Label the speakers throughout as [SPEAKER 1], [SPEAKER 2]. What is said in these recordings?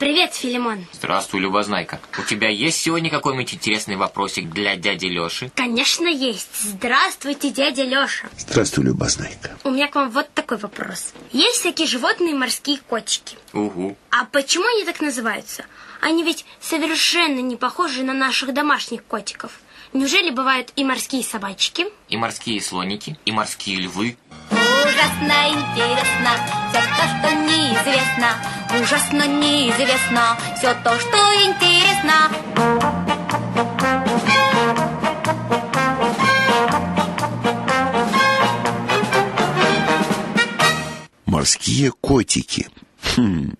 [SPEAKER 1] Привет, Филимон.
[SPEAKER 2] Здравствуй, Любознайка. У тебя есть сегодня какой-нибудь интересный вопросик для дяди Лёши?
[SPEAKER 1] Конечно, есть. Здравствуйте, дядя Лёша.
[SPEAKER 3] Здравствуй, Любознайка.
[SPEAKER 1] У меня к вам вот такой вопрос. Есть всякие животные морские котики?
[SPEAKER 2] Угу.
[SPEAKER 1] А почему они так называются? Они ведь совершенно не похожи на наших домашних котиков. Неужели бывают и морские собачки?
[SPEAKER 2] И морские слоники, и морские львы.
[SPEAKER 4] Ужасно интересно, что неизвестно, ужасно неизвестно, все то, что интересно.
[SPEAKER 3] Морские котики. Хм.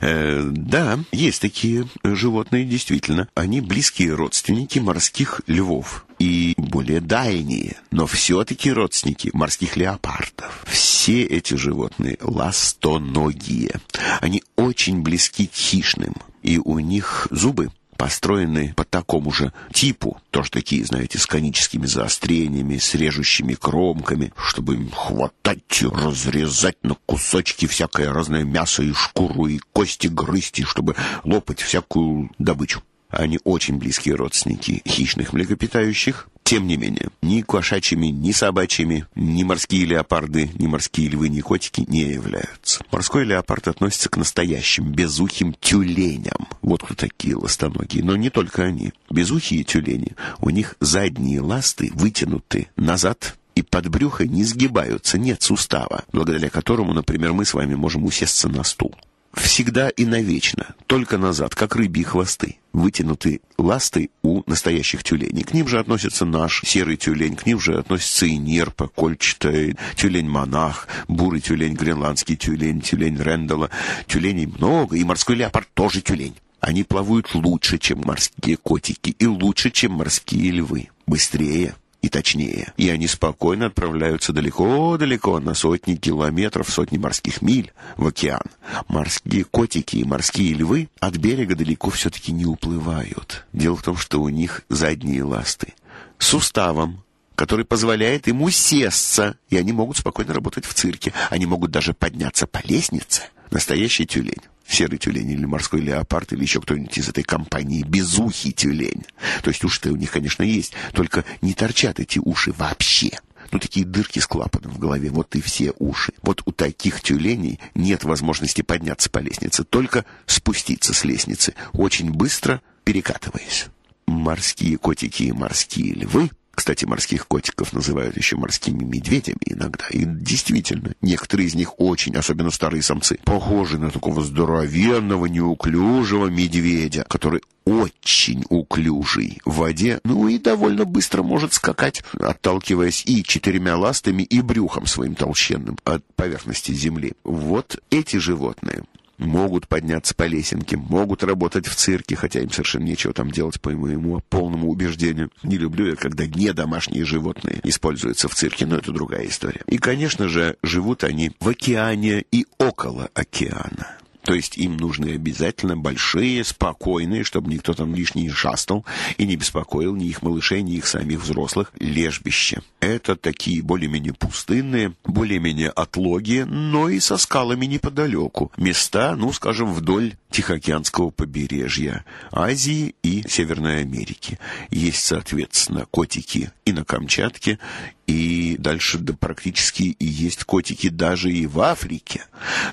[SPEAKER 3] Э, да, есть такие животные, действительно. Они близкие родственники морских львов и более дальние, но все-таки родственники морских леопардов. Все эти животные ластоногие. Они очень близки к хищным, и у них зубы построены по такому же типу, тоже такие, знаете, с коническими заострениями, с режущими кромками, чтобы им хватать, разрезать на кусочки всякое разное мясо и шкуру, и кости грызть, и чтобы лопать всякую добычу. А они очень близкие родственники хищных млекопитающих. Тем не менее, ни кошачьими, ни собачьими, ни морские леопарды, ни морские львы, ни котики не являются. Морской леопард относится к настоящим безухим тюленям. Вот кто такие ластоногие. Но не только они. Безухие тюлени, у них задние ласты вытянуты назад, и под брюхо не сгибаются, нет сустава, благодаря которому, например, мы с вами можем усесться на стул всегда и навечно, только назад, как рыбьи хвосты, вытянуты ласты у настоящих тюленей. К ним же относится наш серый тюлень, к ним же относится и нерпа, кольчатая, тюлень-монах, бурый тюлень, гренландский тюлень, тюлень Рэндала. Тюленей много, и морской леопард тоже тюлень. Они плавают лучше, чем морские котики, и лучше, чем морские львы. Быстрее, и точнее. И они спокойно отправляются далеко-далеко, на сотни километров, сотни морских миль в океан. Морские котики и морские львы от берега далеко все-таки не уплывают. Дело в том, что у них задние ласты. суставом, который позволяет ему сесться, и они могут спокойно работать в цирке. Они могут даже подняться по лестнице. Настоящий тюлень серый тюлень или морской леопард или еще кто-нибудь из этой компании безухий тюлень. То есть уши-то у них, конечно, есть, только не торчат эти уши вообще. Ну, такие дырки с клапаном в голове, вот и все уши. Вот у таких тюленей нет возможности подняться по лестнице, только спуститься с лестницы, очень быстро перекатываясь. Морские котики и морские львы — кстати, морских котиков называют еще морскими медведями иногда. И действительно, некоторые из них очень, особенно старые самцы, похожи на такого здоровенного, неуклюжего медведя, который очень уклюжий в воде, ну и довольно быстро может скакать, отталкиваясь и четырьмя ластами, и брюхом своим толщенным от поверхности земли. Вот эти животные могут подняться по лесенке, могут работать в цирке, хотя им совершенно нечего там делать, по моему полному убеждению. Не люблю я, когда не домашние животные используются в цирке, но это другая история. И, конечно же, живут они в океане и около океана. То есть им нужны обязательно большие, спокойные, чтобы никто там лишний не шастал и не беспокоил ни их малышей, ни их самих взрослых, лежбище. Это такие более-менее пустынные, более-менее отлогие, но и со скалами неподалеку. Места, ну, скажем, вдоль Тихоокеанского побережья Азии и Северной Америки. Есть, соответственно, котики и на Камчатке, и дальше да, практически и есть котики даже и в Африке,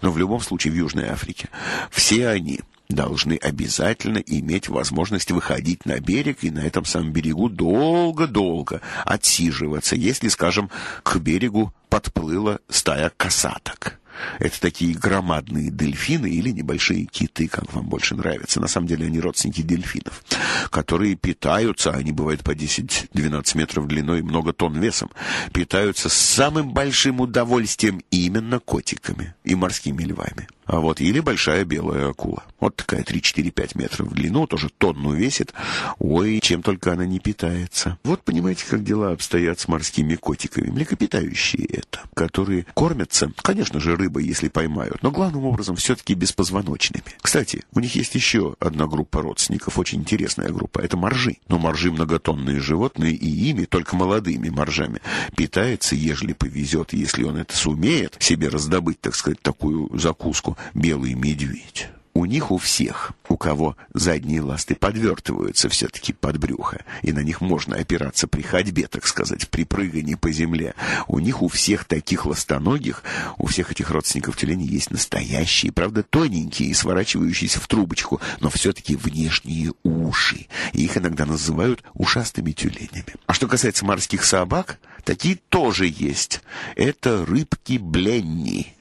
[SPEAKER 3] но в любом случае в Южной Африке. Все они должны обязательно иметь возможность выходить на берег и на этом самом берегу долго-долго отсиживаться, если, скажем, к берегу подплыла стая касаток. Это такие громадные дельфины или небольшие киты, как вам больше нравится. На самом деле они родственники дельфинов, которые питаются, они бывают по 10-12 метров длиной, много тонн весом, питаются с самым большим удовольствием именно котиками и морскими львами. А вот, или большая белая акула. Вот такая 3-4-5 метров в длину, тоже тонну весит. Ой, чем только она не питается. Вот понимаете, как дела обстоят с морскими котиками. Млекопитающие это, которые кормятся, конечно же, рыбой, если поймают, но главным образом все-таки беспозвоночными. Кстати, у них есть еще одна группа родственников, очень интересная группа. Это моржи. Но моржи многотонные животные, и ими, только молодыми моржами, питается, ежели повезет, если он это сумеет себе раздобыть, так сказать, такую закуску, «Белый медведь». У них у всех, у кого задние ласты подвертываются все-таки под брюхо, и на них можно опираться при ходьбе, так сказать, при прыгании по земле, у них у всех таких ластоногих, у всех этих родственников тюленей есть настоящие, правда, тоненькие и сворачивающиеся в трубочку, но все-таки внешние уши, и их иногда называют ушастыми тюленями. А что касается морских собак, такие тоже есть. Это рыбки-бленни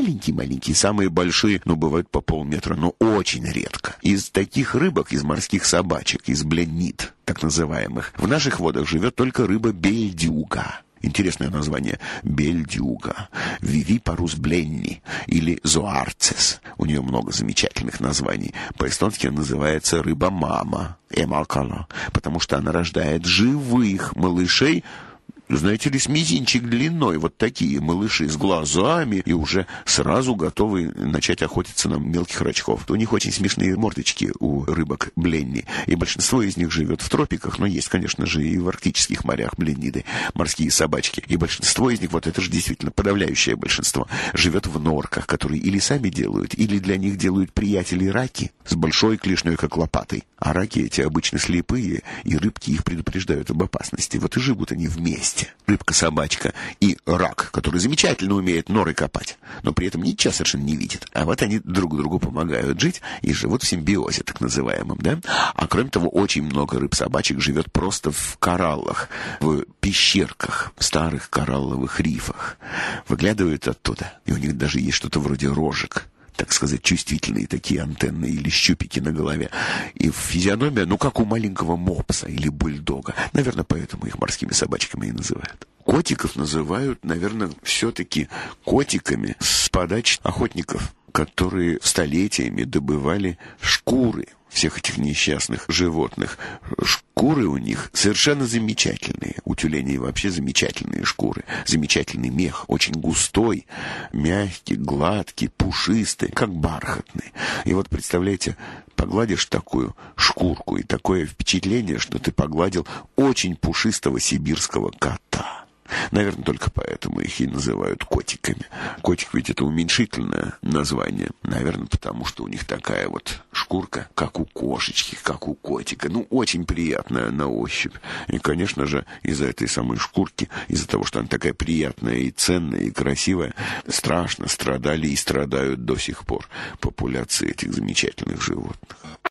[SPEAKER 3] маленькие, маленькие, самые большие, но ну, бывают по полметра, но очень редко. Из таких рыбок, из морских собачек, из бленит, так называемых, в наших водах живет только рыба бельдюга. Интересное название – бельдюга, вивипарус бленни или зоарцис. У нее много замечательных названий. По-эстонски называется рыба-мама, эмакала, потому что она рождает живых малышей – ну, знаете ли, с мизинчик длиной, вот такие малыши с глазами и уже сразу готовы начать охотиться на мелких рачков. У них очень смешные мордочки у рыбок бленни, и большинство из них живет в тропиках, но есть, конечно же, и в арктических морях блениды, морские собачки. И большинство из них, вот это же действительно подавляющее большинство, живет в норках, которые или сами делают, или для них делают приятели раки с большой клешней, как лопатой. А раки эти обычно слепые, и рыбки их предупреждают об опасности. Вот и живут они вместе есть рыбка-собачка и рак, который замечательно умеет норы копать, но при этом ничего совершенно не видит. А вот они друг другу помогают жить и живут в симбиозе, так называемом, да? А кроме того, очень много рыб-собачек живет просто в кораллах, в пещерках, в старых коралловых рифах. Выглядывают оттуда, и у них даже есть что-то вроде рожек – так сказать, чувствительные такие антенны или щупики на голове. И физиономия, ну, как у маленького мопса или бульдога. Наверное, поэтому их морскими собачками и называют. Котиков называют, наверное, все-таки котиками с подач охотников, которые столетиями добывали шкуры всех этих несчастных животных шкуры у них совершенно замечательные. У тюленей вообще замечательные шкуры. Замечательный мех, очень густой, мягкий, гладкий, пушистый, как бархатный. И вот, представляете, погладишь такую шкурку, и такое впечатление, что ты погладил очень пушистого сибирского кота. Наверное, только поэтому их и называют котиками. Котик ведь это уменьшительное название. Наверное, потому что у них такая вот шкурка, как у кошечки, как у котика. Ну, очень приятная на ощупь. И, конечно же, из-за этой самой шкурки, из-за того, что она такая приятная и ценная, и красивая, страшно страдали и страдают до сих пор популяции этих замечательных животных.